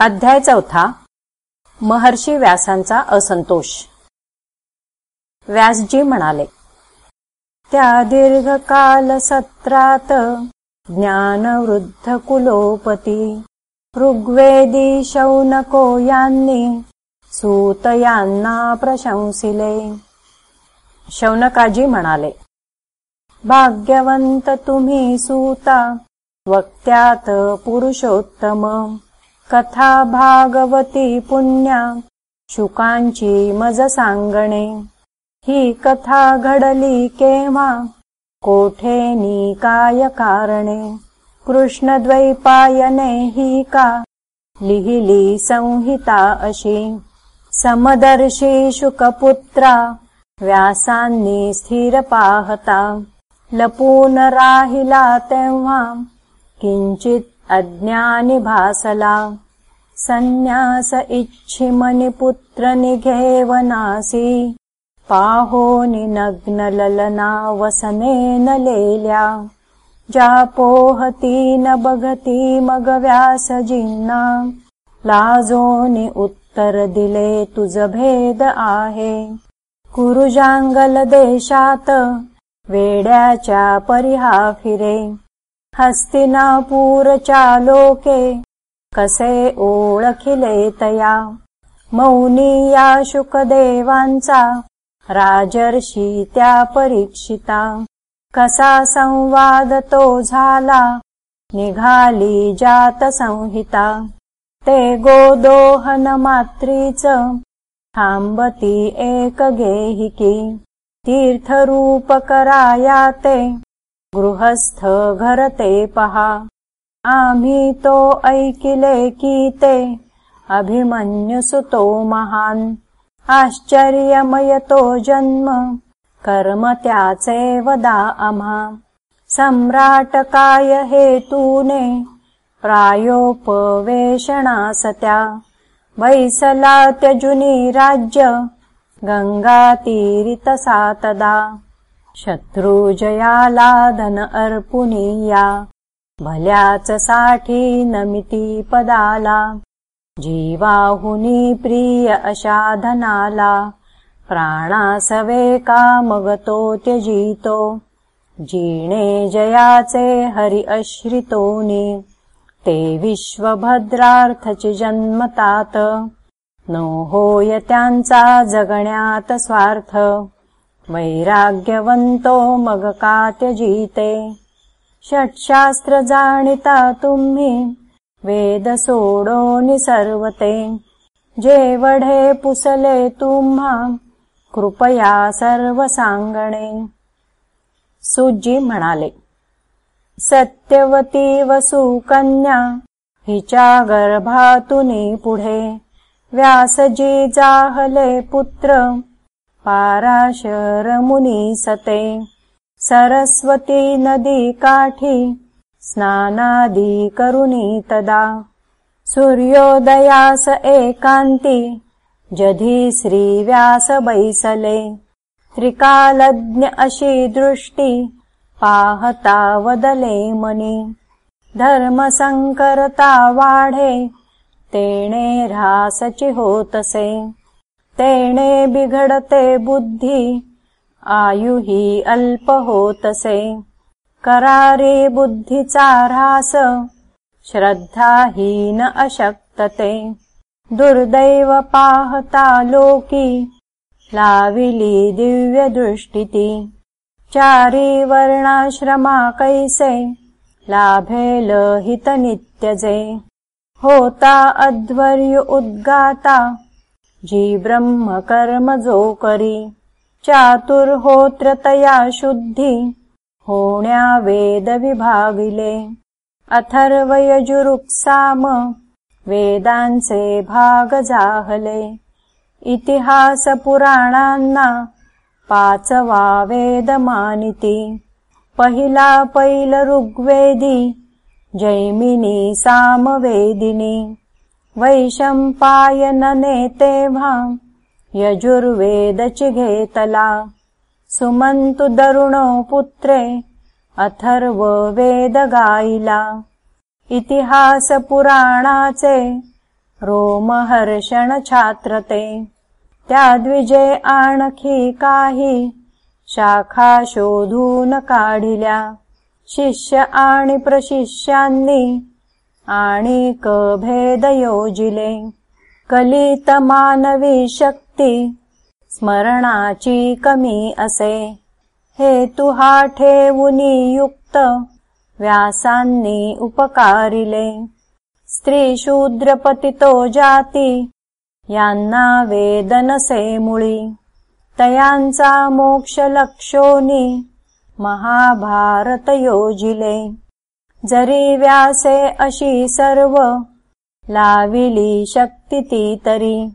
अध्याय चौथा. महर्षी व्यासांचा असंतोष. व्यासजी म्हणाले त्या दीर्घकाल सत्रात ज्ञानवृद्ध कुलोपती ऋग्वेदी शौनको यांनी सूत यांना प्रशंसिले. शौनकाजी म्हणाले भाग्यवंत तुम्ही सूता वक्त्यात पुरुषोत्तम कथा भागवती पुण्या शुकांची मज सांगणे. ही कथा घडली केव्हा? कोठे नी काय कारणे? कृष्णद्वैपायने ही का? लिहिली संहिता अशी. समदर्शी शुकपुत्रा व्यासांनी स्थिर पाहता. लपून राहिला तेव्हा. किंचित अज्ञानी भासला संन्यास इच्छि पुत्र निघेवनासी पाहोनि नग्न ललना वसनेन लेल्या। जा पोहती न बघती मग व्यास जिन्ना लाजोनि उत्तर दिले तुझ भेद आहे। कुरुजांगल देशात वेड्याच्या परिहा फिरे हस्तिनापूरच्या लोके कसे ओळखिले तया? मौनी या शुकदेवांचा राजर्षी त्या परीक्षिता. कसा संवाद तो झाला? निघाली जात संहिता. ते गोदोहन मात्रीच थांबती एक गेहिकी. तीर्थरूप कराया ते गृहस्थ घरते पहा आम्ही तो ऐकिले की ते अभिमन्युसुतो महान। आश्चर्यमय तो जन्म कर्म त्याचे वदा आम्हा सम्राट काय हेतूने प्रायोपवेशणासत्या वैसला त्यजुनी राज्य गङ्गातीरितसा तदा शत्रुजयाला धन अर्पुनीया भल्याच साठी नमिती पदाला जीवाहुनी प्रिय अशाधनाला प्राणासवे का मगतो त्यजितो जीणे जयाचे हरि अश्रितोनी ते विश्वभद्रार्थचि जन्मतात नो होय त्यांचा जगण्यात स्वार्थ वैराग्यवन्तो मगकात्यजीते। षट्शास्त्र जाणिता वेद सोडो निसर्वते। जे वढे पुसले तुम्हा कृपया सर्व सांगणे सुजी म्हणाले सत्यवती वसुकन्या हिच्या गर्भातुनी पुढे व्यासजी जाहले पुत्र पाराशरमुनी सते। सरस्वती नदी काठी स्नानादि करुणी तदा। सूर्योदयास एकान्ति जधि श्रीव्यास बैसले। त्रिकालज्ञ अशी दृष्टि पाहता वदले मनि धर्मसङ्करता वाढे तेणे रासचि होतसे तेणे बिघडते बुद्धि आयुहि अल्प होतसे. करारे बुद्धिचारास श्रद्धाहीन अशक्तते. दुर्दैव पाहता लोकी लाविली दिव्य दृष्टिति. चारी वर्णाश्रमा कैसे लाभेल हित नित्यजे. होता अध्वर्य उद्गाता जी ब्रह्म कर्म जो करी चातुर्होत्रतया शुद्धि होण्या वेद विभागिले अथर्वयजुरुक्साम वेदांसे भाग जाहले इतिहास पुराणांना पाचवा वेद मानिती पहिला पैल ऋग्वेदी जैमिनी सामवेदिनी वैशम्पायनने तेव्हा यजुर्वेदचि घेतला सुमन्तु दरुणो पुत्रे अथर्व वेद गायिला रोमहर्षण छात्रते त्याद्विजे आणखी काही शाखा शोधून काढिल्या। शिष्य आणि प्रशिष्यांनी आणि भेद योजिले कलित मानवी शक्ती स्मरणाची कमी असे. हे तुहा ठेवुनी युक्त व्यासांनी उपकारिले. स्त्री शूद्रपतितो जाती यांना वेदनसे मुळी. तयांचा मोक्ष लक्षोनी महाभारत योजिले. जरी व्यासे अशी सर्व लाविली शक्ती ती तरी.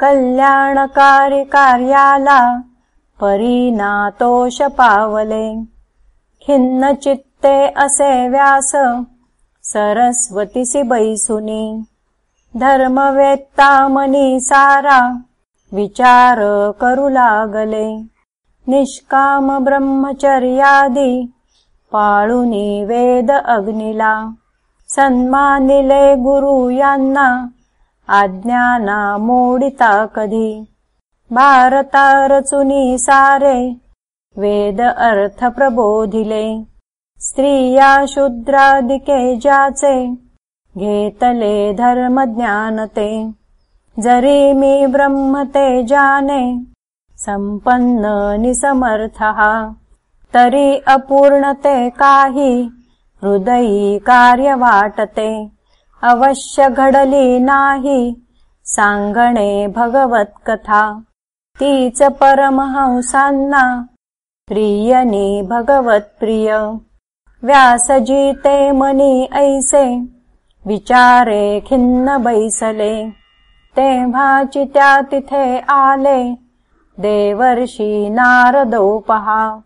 कल्याणकारी कार्याला परिणातोष पावले. खिन्न चित्ते असे व्यास सरस्वतीसी बैसुनी. धर्मवेत्ता मनी सारा विचार करू लागले. निष्काम ब्रह्मचर्यादी पाळुनी वेद अग्निला सन्मानिले गुरु यांना आज्ञाना मोडिता कधी भारता रचुनी सारे वेद अर्थ प्रबोधिले स्त्रिया शूद्रादिके जाचे घेतले धर्म ज्ञानते जरी मी ब्रह्म ते जाने संपन्न निसमर्थः तरी अपूर्णते काही हृदयी कार्य वाटते. अवश्य घडली नाही सांगणे भगवत कथा. तीच परमहंसांना प्रियनी भगवत प्रिय. व्यासजीते मनी ऐसे विचारे खिन्न बैसले. तेव्हाची त्या तिथे आले देवर्षी नारदोपहा.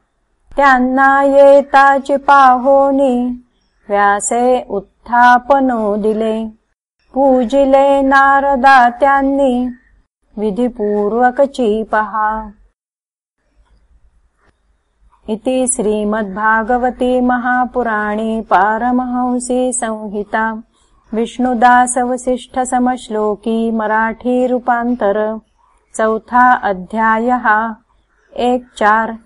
पाहोनी व्यासे उत्थापनो दिले। पूजिले नारदा त्यांनी विधिपूर्वकची पहा इति श्रीमद्भागवती महापुराणी पारमहंसी संहिता। विष्णुदासवसिष्ठसमश्लोकी मराठीरूपान्तर। चौथा अध्यायः। एक चार